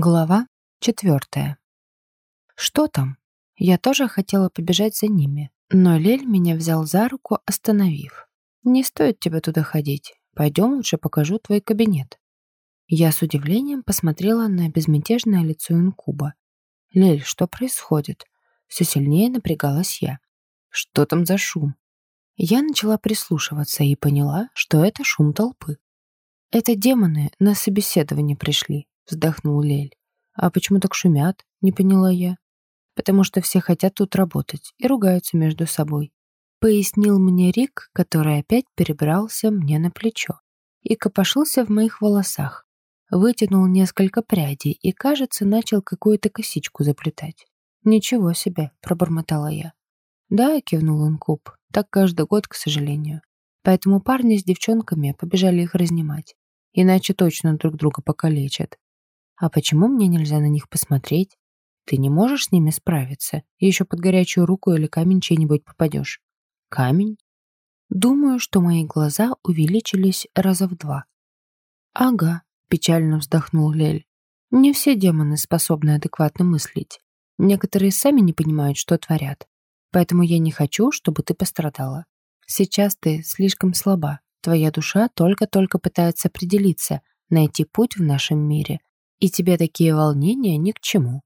Глава четвертая. Что там? Я тоже хотела побежать за ними, но Лель меня взял за руку, остановив. Не стоит тебе туда ходить. Пойдем лучше покажу твой кабинет. Я с удивлением посмотрела на безмятежное лицо инкуба. Лель, что происходит? Все сильнее напрягалась я. Что там за шум? Я начала прислушиваться и поняла, что это шум толпы. Это демоны на собеседование пришли, вздохнул Лель. «А почему так шумят?» — не поняла я. «Потому что все хотят тут работать и ругаются между собой», — пояснил мне Рик, который опять перебрался мне на плечо и копошился в моих волосах. Вытянул несколько прядей и, кажется, начал какую-то косичку заплетать. «Ничего себе!» — пробормотала я. «Да», — кивнул он куб, — «так каждый год, к сожалению. Поэтому парни с девчонками побежали их разнимать. Иначе точно друг друга покалечат. А почему мне нельзя на них посмотреть? Ты не можешь с ними справиться? Еще под горячую руку или камень чей-нибудь попадешь. Камень? Думаю, что мои глаза увеличились раза в два. Ага, печально вздохнул Лель. Не все демоны способны адекватно мыслить. Некоторые сами не понимают, что творят. Поэтому я не хочу, чтобы ты пострадала. Сейчас ты слишком слаба. Твоя душа только-только пытается определиться, найти путь в нашем мире. И тебе такие волнения ни к чему.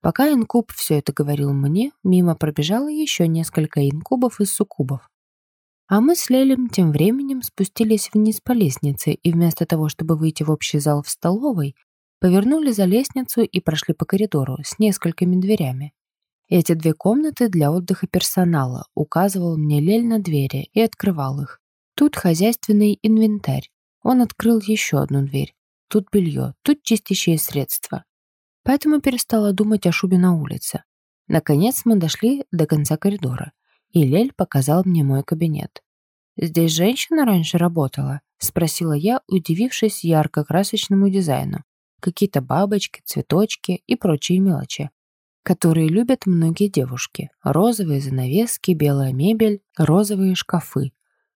Пока инкуб все это говорил мне, мимо пробежало еще несколько инкубов и суккубов. А мы с Лелем тем временем спустились вниз по лестнице и вместо того, чтобы выйти в общий зал в столовой, повернули за лестницу и прошли по коридору с несколькими дверями. Эти две комнаты для отдыха персонала, указывал мне Лель на двери и открывал их. Тут хозяйственный инвентарь. Он открыл еще одну дверь, Тут белье, тут чистящие средства. Поэтому перестала думать о шубе на улице. Наконец мы дошли до конца коридора, и Лель показал мне мой кабинет. «Здесь женщина раньше работала?» — спросила я, удивившись ярко-красочному дизайну. Какие-то бабочки, цветочки и прочие мелочи, которые любят многие девушки. Розовые занавески, белая мебель, розовые шкафы.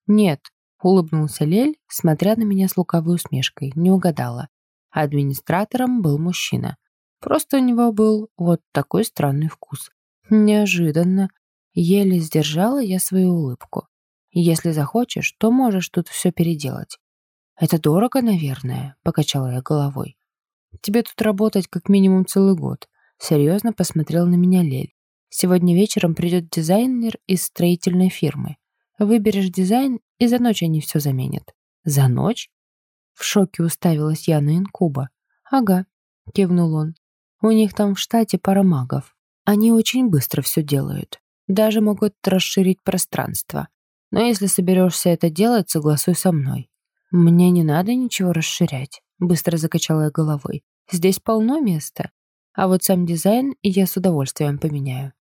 Нет, Улыбнулся Лель, смотря на меня с лукавой усмешкой. Не угадала. Администратором был мужчина. Просто у него был вот такой странный вкус. Неожиданно. Еле сдержала я свою улыбку. Если захочешь, то можешь тут все переделать. Это дорого, наверное, покачала я головой. Тебе тут работать как минимум целый год. Серьезно посмотрел на меня Лель. Сегодня вечером придет дизайнер из строительной фирмы. Выберешь дизайн, и за ночь они все заменят. За ночь? В шоке уставилась я на инкуба. Ага, кивнул он. У них там в штате пара магов. Они очень быстро все делают. Даже могут расширить пространство. Но если соберешься это делать, согласуй со мной. Мне не надо ничего расширять, быстро закачала я головой. Здесь полно места. А вот сам дизайн я с удовольствием поменяю.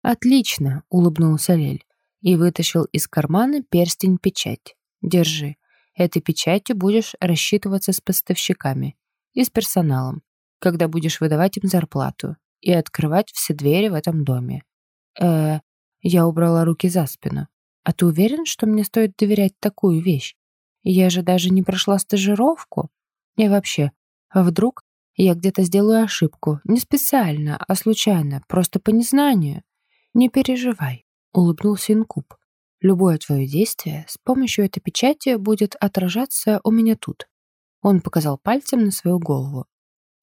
Отлично, улыбнулся Лель и вытащил из кармана перстень-печать. «Держи. Этой печатью будешь рассчитываться с поставщиками и с персоналом, когда будешь выдавать им зарплату и открывать все двери в этом доме». э Я убрала руки за спину. «А ты уверен, что мне стоит доверять такую вещь? Я же даже не прошла стажировку. И вообще, вдруг я где-то сделаю ошибку, не специально, а случайно, просто по незнанию? Не переживай, улыбнулся инкуб. Любое твое действие с помощью этой печати будет отражаться у меня тут. Он показал пальцем на свою голову.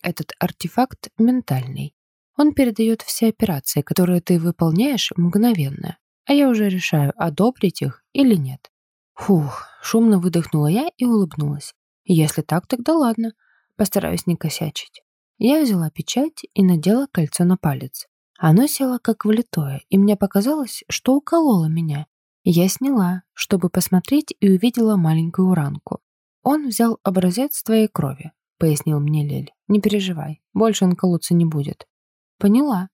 Этот артефакт ментальный. Он передает все операции, которые ты выполняешь мгновенно, а я уже решаю, одобрить их или нет. Фух, шумно выдохнула я и улыбнулась. Если так, тогда ладно. Постараюсь не косячить. Я взяла печать и надела кольцо на палец. Оно село как влитое, и мне показалось, что укололо меня. Я сняла, чтобы посмотреть, и увидела маленькую ранку. «Он взял образец твоей крови», — пояснил мне Лель. «Не переживай, больше он колоться не будет». «Поняла».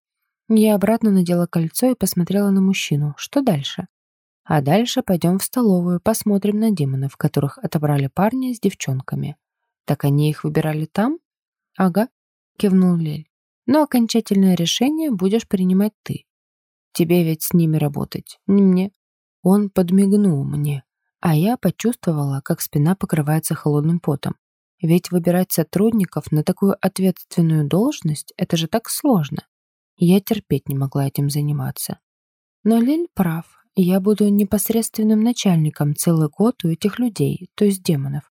Я обратно надела кольцо и посмотрела на мужчину. Что дальше? А дальше пойдем в столовую, посмотрим на демонов, которых отобрали парни с девчонками. Так они их выбирали там? Ага, кивнул Лель. Но окончательное решение будешь принимать ты. Тебе ведь с ними работать, не мне. Он подмигнул мне, а я почувствовала, как спина покрывается холодным потом. Ведь выбирать сотрудников на такую ответственную должность – это же так сложно. Я терпеть не могла этим заниматься. Но Лиль прав. Я буду непосредственным начальником целый год у этих людей, то есть демонов.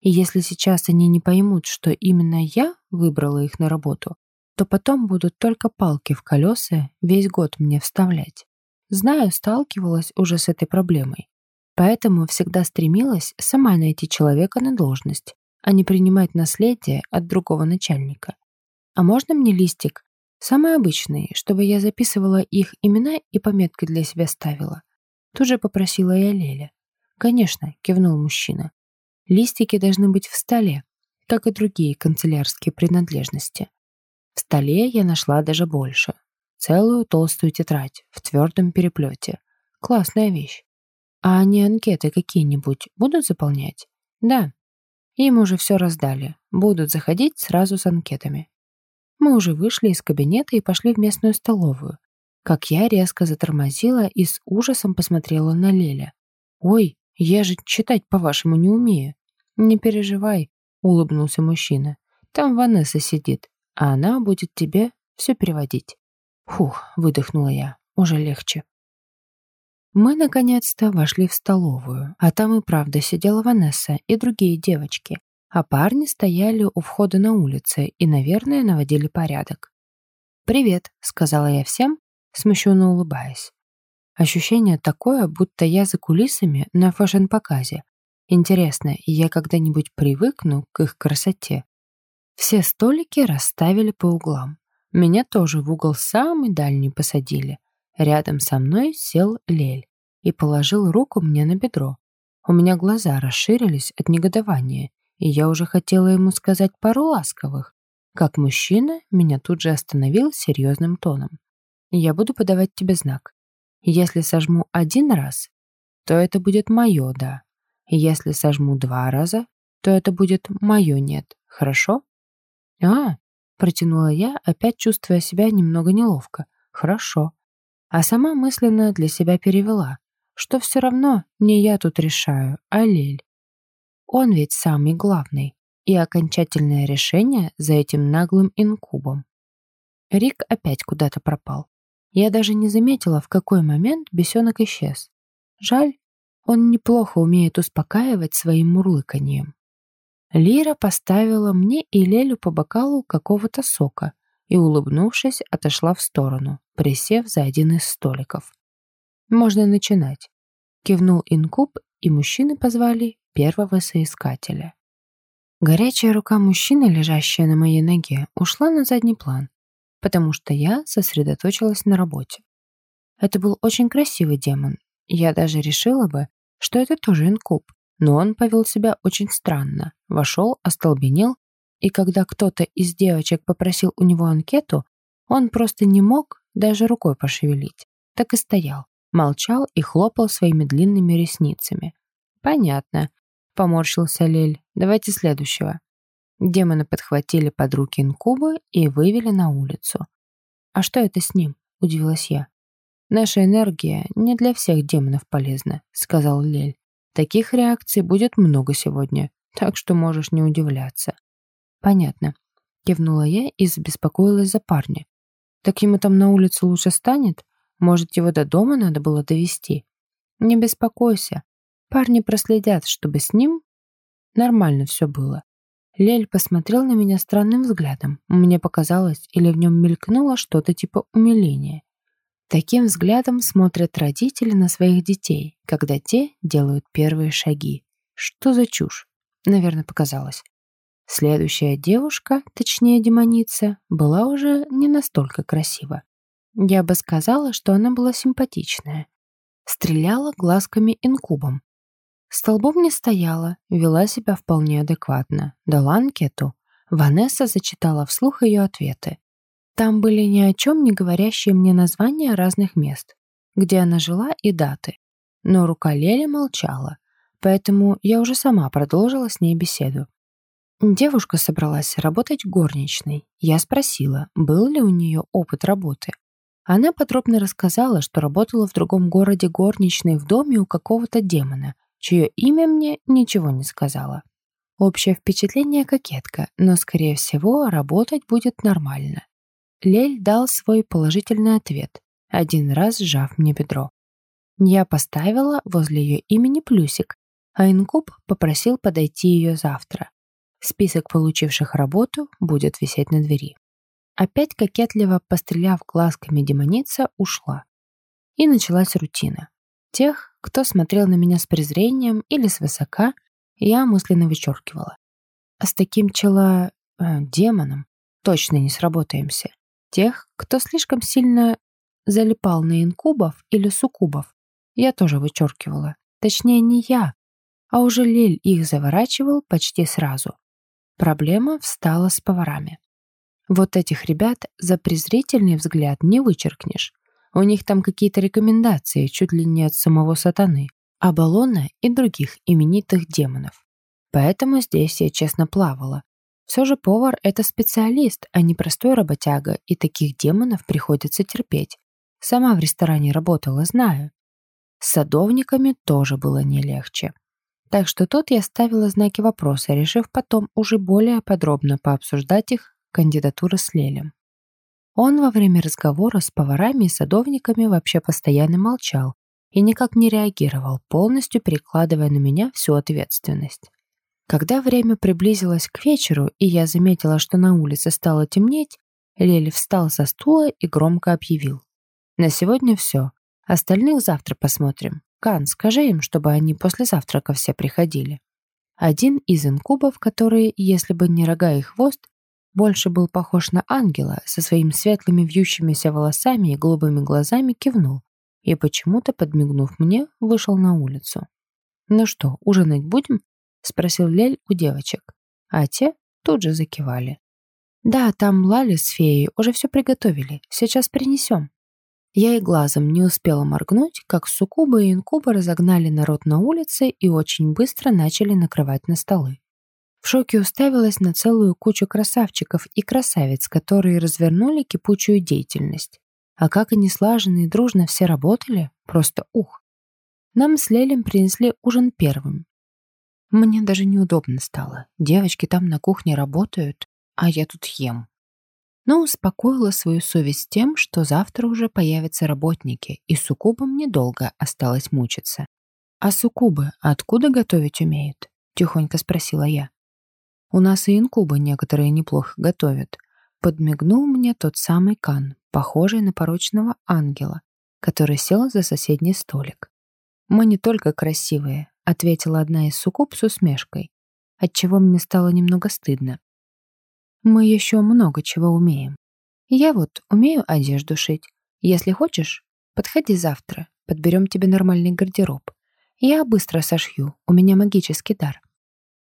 И если сейчас они не поймут, что именно я выбрала их на работу, то потом будут только палки в колеса весь год мне вставлять. Знаю, сталкивалась уже с этой проблемой. Поэтому всегда стремилась сама найти человека на должность, а не принимать наследие от другого начальника. А можно мне листик? Самый обычный, чтобы я записывала их имена и пометки для себя ставила. Тут же попросила я Леля. «Конечно», — кивнул мужчина. «Листики должны быть в столе, как и другие канцелярские принадлежности. В столе я нашла даже больше. Целую толстую тетрадь в твердом переплете. Классная вещь. А они анкеты какие-нибудь будут заполнять? Да. Им уже все раздали. Будут заходить сразу с анкетами. Мы уже вышли из кабинета и пошли в местную столовую. Как я резко затормозила и с ужасом посмотрела на Леля. «Ой, я же читать, по-вашему, не умею». «Не переживай», — улыбнулся мужчина. «Там Ванесса сидит, а она будет тебе все переводить». «Фух», — выдохнула я, — «уже легче». Мы, наконец-то, вошли в столовую, а там и правда сидела Ванесса и другие девочки, а парни стояли у входа на улице и, наверное, наводили порядок. «Привет», — сказала я всем, смущенно улыбаясь. Ощущение такое, будто я за кулисами на fashion-показе. Интересно, я когда-нибудь привыкну к их красоте? Все столики расставили по углам. Меня тоже в угол самый дальний посадили. Рядом со мной сел Лель и положил руку мне на бедро. У меня глаза расширились от негодования, и я уже хотела ему сказать пару ласковых, как мужчина меня тут же остановил серьезным тоном. «Я буду подавать тебе знак. Если сожму один раз, то это будет мое «да». Если сожму два раза, то это будет мое «нет». Хорошо?» «А», — протянула я, опять чувствуя себя немного неловко. «Хорошо» а сама мысленно для себя перевела, что все равно не я тут решаю, а Лель. Он ведь самый главный, и окончательное решение за этим наглым инкубом. Рик опять куда-то пропал. Я даже не заметила, в какой момент бесенок исчез. Жаль, он неплохо умеет успокаивать своим мурлыканьем. Лира поставила мне и Лелю по бокалу какого-то сока, и, улыбнувшись, отошла в сторону, присев за один из столиков. «Можно начинать», — кивнул инкуб, и мужчины позвали первого соискателя. Горячая рука мужчины, лежащая на моей ноге, ушла на задний план, потому что я сосредоточилась на работе. Это был очень красивый демон. Я даже решила бы, что это тоже инкуб, но он повел себя очень странно. Вошел, остолбенел и когда кто-то из девочек попросил у него анкету, он просто не мог даже рукой пошевелить. Так и стоял, молчал и хлопал своими длинными ресницами. «Понятно», — поморщился Лель. «Давайте следующего». Демоны подхватили под руки инкубы и вывели на улицу. «А что это с ним?» — удивилась я. «Наша энергия не для всех демонов полезна», — сказал Лель. «Таких реакций будет много сегодня, так что можешь не удивляться». «Понятно», — кивнула я и забеспокоилась за парня. «Так ему там на улице лучше станет? Может, его до дома надо было довести? «Не беспокойся. Парни проследят, чтобы с ним нормально все было». Лель посмотрел на меня странным взглядом. Мне показалось, или в нем мелькнуло что-то типа умиления. Таким взглядом смотрят родители на своих детей, когда те делают первые шаги. Что за чушь? Наверное, показалось. Следующая девушка, точнее демоница, была уже не настолько красива. Я бы сказала, что она была симпатичная. Стреляла глазками инкубом. Столбом не стояла, вела себя вполне адекватно. Дала анкету. Ванесса зачитала вслух ее ответы. Там были ни о чем не говорящие мне названия разных мест, где она жила и даты. Но рука Лели молчала, поэтому я уже сама продолжила с ней беседу. Девушка собралась работать горничной. Я спросила, был ли у нее опыт работы. Она подробно рассказала, что работала в другом городе горничной в доме у какого-то демона, чье имя мне ничего не сказала. Общее впечатление кокетка, но, скорее всего, работать будет нормально. Лель дал свой положительный ответ, один раз сжав мне бедро. Я поставила возле ее имени плюсик, а инкуб попросил подойти ее завтра. Список получивших работу будет висеть на двери. Опять кокетливо постреляв глазками демоница, ушла. И началась рутина. Тех, кто смотрел на меня с презрением или свысока, я мысленно вычеркивала. А с таким чела... Э, демоном точно не сработаемся. Тех, кто слишком сильно залипал на инкубов или суккубов, я тоже вычеркивала. Точнее, не я, а уже Лель их заворачивал почти сразу. Проблема встала с поварами. Вот этих ребят за презрительный взгляд не вычеркнешь. У них там какие-то рекомендации, чуть ли не от самого сатаны, Абалона и других именитых демонов. Поэтому здесь я честно плавала. Все же повар — это специалист, а не простой работяга, и таких демонов приходится терпеть. Сама в ресторане работала, знаю. С садовниками тоже было не легче. Так что тут я ставила знаки вопроса, решив потом уже более подробно пообсуждать их кандидатуры с Лелем. Он во время разговора с поварами и садовниками вообще постоянно молчал и никак не реагировал, полностью перекладывая на меня всю ответственность. Когда время приблизилось к вечеру, и я заметила, что на улице стало темнеть, Лели встал со стула и громко объявил. «На сегодня все. Остальных завтра посмотрим. Кан, скажи им, чтобы они после завтрака все приходили. Один из инкубов, который, если бы не рога и хвост, больше был похож на ангела, со своими светлыми вьющимися волосами и голубыми глазами кивнул и, почему-то подмигнув мне, вышел на улицу. «Ну что, ужинать будем?» — спросил Лель у девочек, а те тут же закивали. «Да, там Лали с феей уже все приготовили, сейчас принесем». Я и глазом не успела моргнуть, как суккубы и инкубы разогнали народ на улице и очень быстро начали накрывать на столы. В шоке уставилась на целую кучу красавчиков и красавиц, которые развернули кипучую деятельность. А как они слаженно и дружно все работали, просто ух. Нам с Лелем принесли ужин первым. Мне даже неудобно стало. Девочки там на кухне работают, а я тут ем но успокоила свою совесть тем, что завтра уже появятся работники, и суккубам недолго осталось мучиться. «А суккубы откуда готовить умеют?» — тихонько спросила я. «У нас и инкубы некоторые неплохо готовят». Подмигнул мне тот самый Кан, похожий на порочного ангела, который сел за соседний столик. «Мы не только красивые», — ответила одна из суккуб с усмешкой, отчего мне стало немного стыдно. Мы еще много чего умеем. Я вот умею одежду шить. Если хочешь, подходи завтра, подберем тебе нормальный гардероб. Я быстро сошью, у меня магический дар.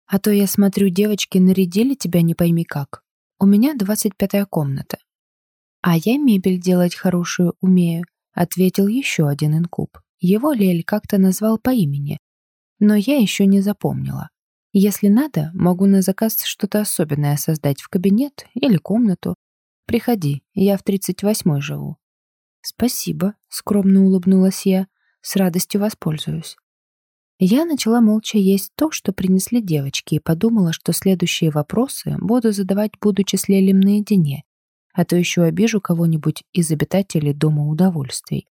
А то я смотрю, девочки нарядили тебя не пойми как. У меня двадцать пятая комната. А я мебель делать хорошую умею, ответил еще один инкуб. Его Лель как-то назвал по имени, но я еще не запомнила. Если надо, могу на заказ что-то особенное создать в кабинет или комнату. Приходи, я в 38-й живу. Спасибо, скромно улыбнулась я. С радостью воспользуюсь. Я начала молча есть то, что принесли девочки, и подумала, что следующие вопросы буду задавать, будучи с Лелем наедине, а то еще обижу кого-нибудь из обитателей Дома удовольствий.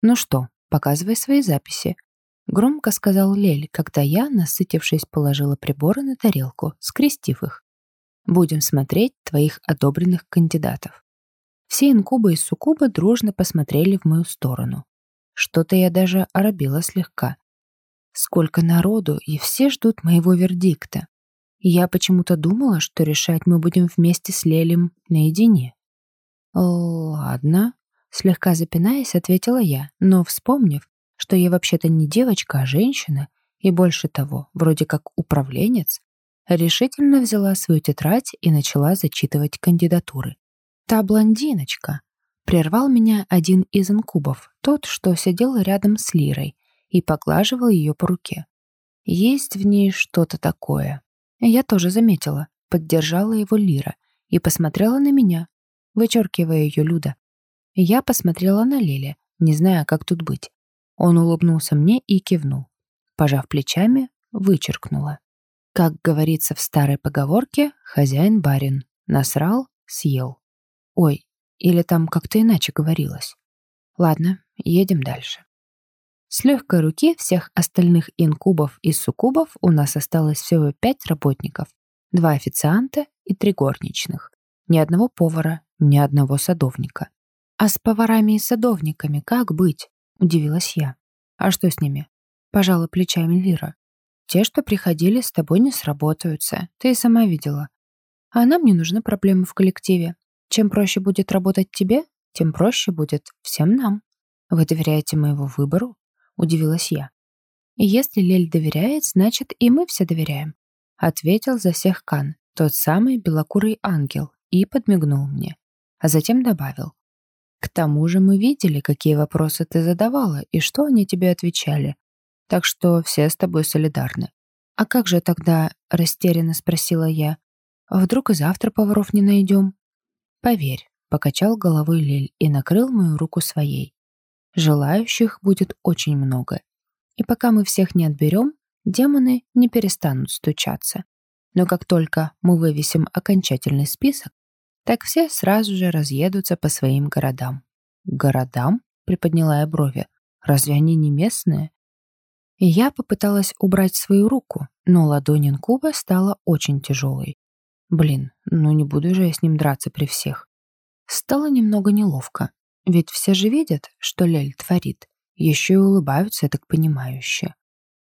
Ну что, показывай свои записи. Громко сказал Лель, когда я, насытившись, положила приборы на тарелку, скрестив их. Будем смотреть твоих одобренных кандидатов. Все инкубы и суккубы дружно посмотрели в мою сторону. Что-то я даже оробила слегка. Сколько народу, и все ждут моего вердикта. я почему-то думала, что решать мы будем вместе с Лелем наедине. «Ладно», — слегка запинаясь, ответила я, но, вспомнив, что я вообще-то не девочка, а женщина, и больше того, вроде как управленец, решительно взяла свою тетрадь и начала зачитывать кандидатуры. «Та блондиночка!» Прервал меня один из инкубов, тот, что сидел рядом с Лирой, и поглаживал ее по руке. Есть в ней что-то такое. Я тоже заметила, поддержала его Лира и посмотрела на меня, вычеркивая ее Люда. Я посмотрела на Леля, не зная, как тут быть. Он улыбнулся мне и кивнул. Пожав плечами, вычеркнула. Как говорится в старой поговорке, хозяин барин. Насрал, съел. Ой, или там как-то иначе говорилось. Ладно, едем дальше. С легкой руки всех остальных инкубов и суккубов у нас осталось всего пять работников, два официанта и три горничных. Ни одного повара, ни одного садовника. «А с поварами и садовниками как быть?» — удивилась я. «А что с ними?» — пожала плечами Лира. «Те, что приходили, с тобой не сработаются. Ты и сама видела. А нам не нужны проблемы в коллективе. Чем проще будет работать тебе, тем проще будет всем нам. Вы доверяете моего выбору?» — удивилась я. «И если Лель доверяет, значит, и мы все доверяем», — ответил за всех Кан, тот самый белокурый ангел, и подмигнул мне. А затем добавил. «К тому же мы видели, какие вопросы ты задавала и что они тебе отвечали. Так что все с тобой солидарны». «А как же тогда?» — растерянно спросила я. «А вдруг и завтра поваров не найдем?» «Поверь», — покачал головой Лель и накрыл мою руку своей. «Желающих будет очень много. И пока мы всех не отберем, демоны не перестанут стучаться. Но как только мы вывесим окончательный список, так все сразу же разъедутся по своим городам. «Городам?» — приподняла я брови. «Разве они не местные?» Я попыталась убрать свою руку, но ладонь инкуба стала очень тяжелой. Блин, ну не буду же я с ним драться при всех. Стало немного неловко, ведь все же видят, что Лель творит, еще и улыбаются так понимающе.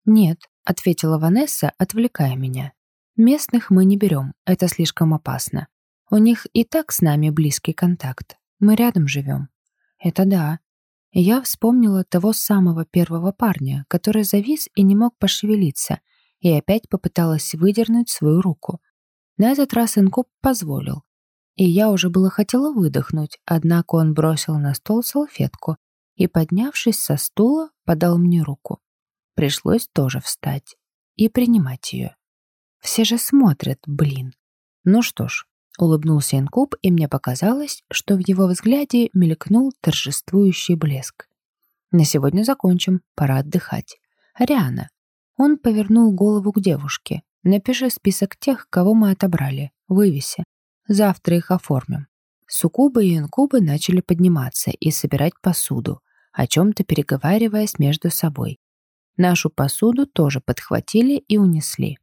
«Нет», — ответила Ванесса, отвлекая меня. «Местных мы не берем, это слишком опасно. У них и так с нами близкий контакт. Мы рядом живем». «Это да». Я вспомнила того самого первого парня, который завис и не мог пошевелиться, и опять попыталась выдернуть свою руку. На этот раз инкуб позволил. И я уже было хотела выдохнуть, однако он бросил на стол салфетку и, поднявшись со стула, подал мне руку. Пришлось тоже встать и принимать ее. Все же смотрят, блин. Ну что ж, улыбнулся инкуб, и мне показалось, что в его взгляде мелькнул торжествующий блеск. На сегодня закончим, пора отдыхать. Ариана. Он повернул голову к девушке. Напиши список тех, кого мы отобрали. Вывеси. Завтра их оформим. Суккубы и инкубы начали подниматься и собирать посуду, о чем-то переговариваясь между собой. Нашу посуду тоже подхватили и унесли.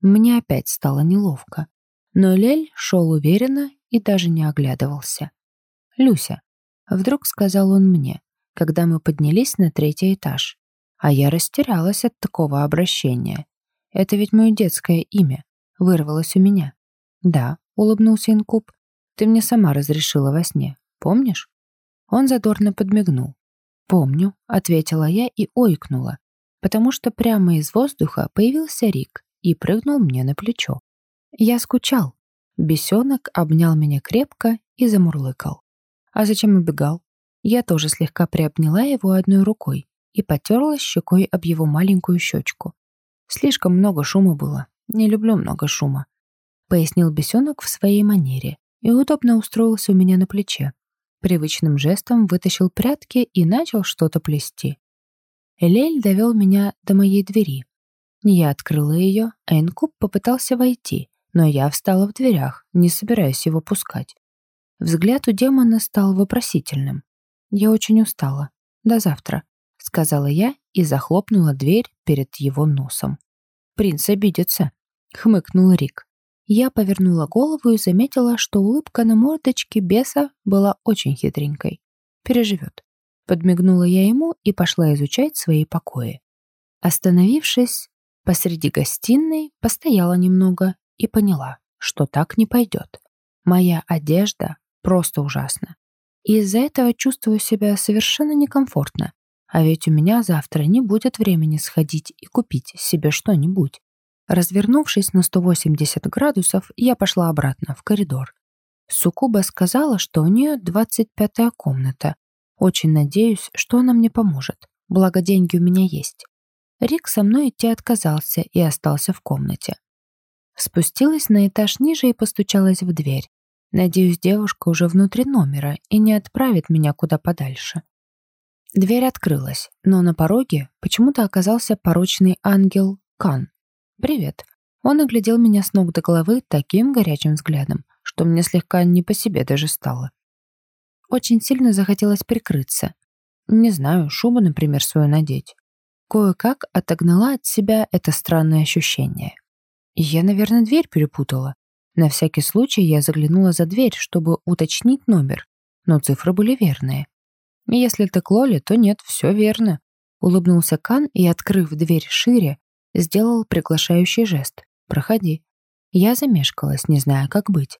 Мне опять стало неловко. Но Лель шел уверенно и даже не оглядывался. «Люся», — вдруг сказал он мне, когда мы поднялись на третий этаж. А я растерялась от такого обращения. Это ведь мое детское имя. Вырвалось у меня. Да, улыбнулся Инкуб. Ты мне сама разрешила во сне. Помнишь? Он задорно подмигнул. «Помню», — ответила я и ойкнула, потому что прямо из воздуха появился Рик и прыгнул мне на плечо. Я скучал. Бесенок обнял меня крепко и замурлыкал. А зачем убегал? Я тоже слегка приобняла его одной рукой и потерла щекой об его маленькую щечку. Слишком много шума было. Не люблю много шума. Пояснил бесенок в своей манере и удобно устроился у меня на плече. Привычным жестом вытащил прятки и начал что-то плести. Элель довел меня до моей двери. Я открыла ее, а инкуб попытался войти, но я встала в дверях, не собираясь его пускать. Взгляд у демона стал вопросительным. «Я очень устала. До завтра», — сказала я и захлопнула дверь перед его носом. «Принц обидится», — хмыкнул Рик. Я повернула голову и заметила, что улыбка на мордочке беса была очень хитренькой. «Переживет». Подмигнула я ему и пошла изучать свои покои. Остановившись посреди гостиной, постояла немного и поняла, что так не пойдет. Моя одежда просто ужасна. И из-за этого чувствую себя совершенно некомфортно. А ведь у меня завтра не будет времени сходить и купить себе что-нибудь. Развернувшись на 180 градусов, я пошла обратно в коридор. Сукуба сказала, что у нее 25-я комната. Очень надеюсь, что она мне поможет. Благо деньги у меня есть. Рик со мной идти отказался и остался в комнате. Спустилась на этаж ниже и постучалась в дверь. Надеюсь, девушка уже внутри номера и не отправит меня куда подальше. Дверь открылась, но на пороге почему-то оказался порочный ангел Кан. «Привет». Он оглядел меня с ног до головы таким горячим взглядом, что мне слегка не по себе даже стало. Очень сильно захотелось прикрыться. Не знаю, шубу, например, свою надеть. Кое-как отогнала от себя это странное ощущение. Я, наверное, дверь перепутала. На всякий случай я заглянула за дверь, чтобы уточнить номер, но цифры были верные. Если это Клоли, то нет, все верно. Улыбнулся Кан и, открыв дверь шире, сделал приглашающий жест. «Проходи». Я замешкалась, не зная, как быть.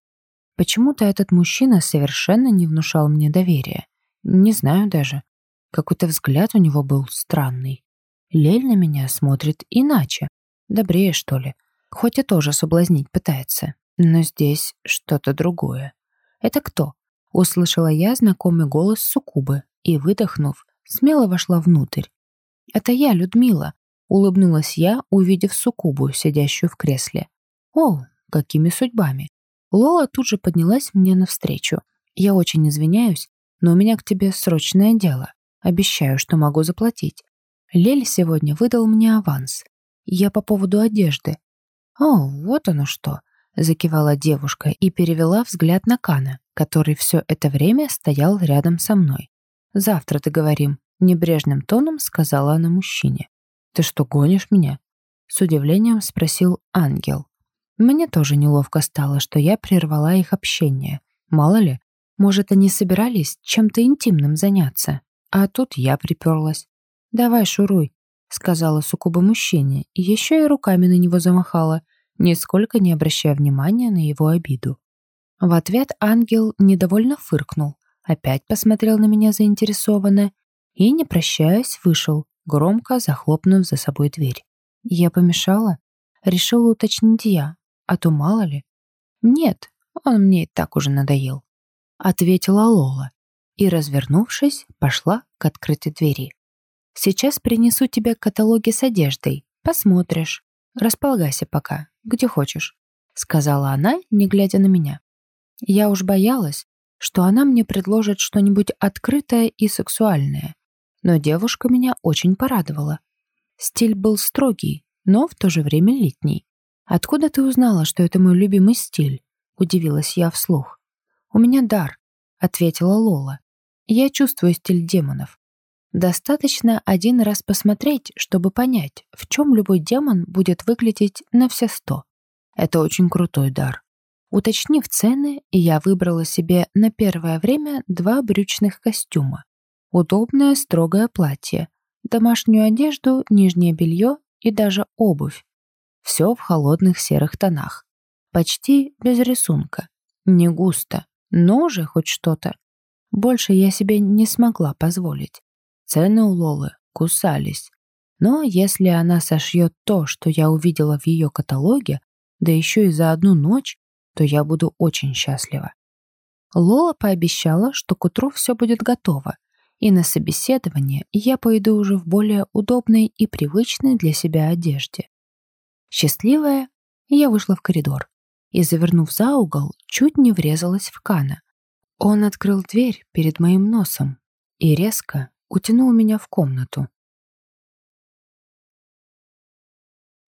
Почему-то этот мужчина совершенно не внушал мне доверия. Не знаю даже. Какой-то взгляд у него был странный. Лель на меня смотрит иначе. Добрее, что ли. Хоть и тоже соблазнить пытается. Но здесь что-то другое. «Это кто?» Услышала я знакомый голос Сукубы и, выдохнув, смело вошла внутрь. «Это я, Людмила», — улыбнулась я, увидев Сукубу, сидящую в кресле. «О, какими судьбами!» Лола тут же поднялась мне навстречу. «Я очень извиняюсь, но у меня к тебе срочное дело. Обещаю, что могу заплатить. Лель сегодня выдал мне аванс. Я по поводу одежды». «О, вот оно что!» — закивала девушка и перевела взгляд на Кана, который все это время стоял рядом со мной. «Завтра договорим», — небрежным тоном сказала она мужчине. «Ты что, гонишь меня?» С удивлением спросил ангел. Мне тоже неловко стало, что я прервала их общение. Мало ли, может, они собирались чем-то интимным заняться. А тут я приперлась. «Давай, шуруй», — сказала суккуба мужчине, и еще и руками на него замахала, нисколько не обращая внимания на его обиду. В ответ ангел недовольно фыркнул, опять посмотрел на меня заинтересованно и, не прощаясь, вышел, громко захлопнув за собой дверь. Я помешала? Решила уточнить я, а то мало ли. Нет, он мне и так уже надоел. Ответила Лола и, развернувшись, пошла к открытой двери. Сейчас принесу тебе каталоги с одеждой. Посмотришь. Располагайся пока, где хочешь, сказала она, не глядя на меня. Я уж боялась, что она мне предложит что-нибудь открытое и сексуальное. Но девушка меня очень порадовала. Стиль был строгий, но в то же время летний. «Откуда ты узнала, что это мой любимый стиль?» — удивилась я вслух. «У меня дар», — ответила Лола. «Я чувствую стиль демонов. Достаточно один раз посмотреть, чтобы понять, в чем любой демон будет выглядеть на все сто. Это очень крутой дар. Уточнив цены, я выбрала себе на первое время два брючных костюма. Удобное строгое платье, домашнюю одежду, нижнее белье и даже обувь. Все в холодных серых тонах. Почти без рисунка. Не густо, но уже хоть что-то. Больше я себе не смогла позволить. Цены у Лолы кусались. Но если она сошьет то, что я увидела в ее каталоге, да еще и за одну ночь, то я буду очень счастлива. Лола пообещала, что к утру все будет готово, и на собеседование я пойду уже в более удобной и привычной для себя одежде. Счастливая, я вышла в коридор и, завернув за угол, чуть не врезалась в Кана. Он открыл дверь перед моим носом и резко утянул меня в комнату.